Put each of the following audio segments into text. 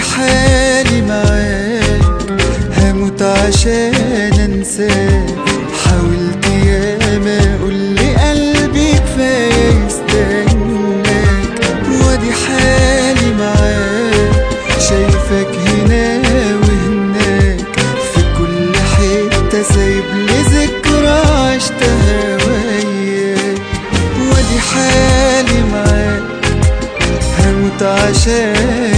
حالي معاك هموت عشان أنساك. حاولت ياما قولي قلبي كفاية يستناك. وأدي حالي معاك شايفك هنا وهناك. في كل حتة سايب لي ذكرى عشتها وياك. وأدي حالي معاك هموت عشان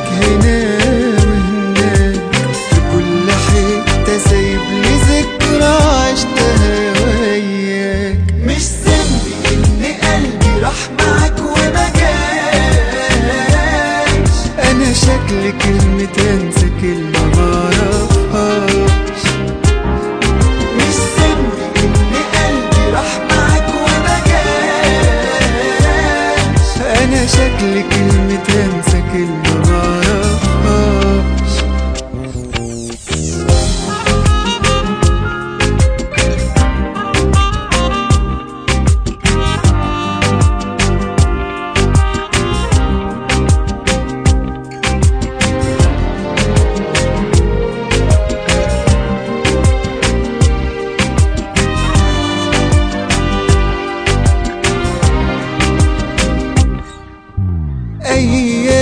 عندك هنا وهناك في كل حتة سايب ذكرى عشتها وياك. مش ذنبي إن قلبي راح معاك ومجاش أنا شكلي كلمة أنسى كلمة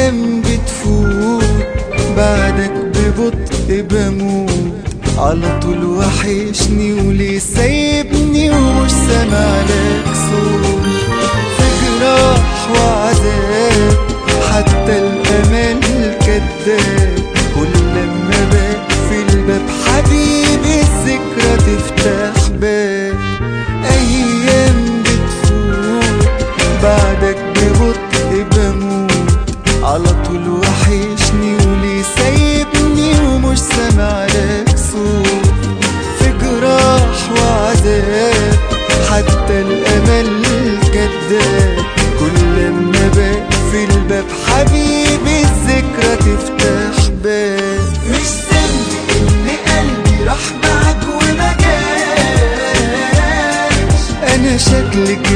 أيام بتفوت بعدك ببطء بموت. على طول وحشني وليه سايبني ومش سامع لك صوت. في جراح وعذاب حتى الأمل كداب. حتى الأمل جدد كل ما في الباب حبيبي الذكرى تفتح باب. أنا شكلك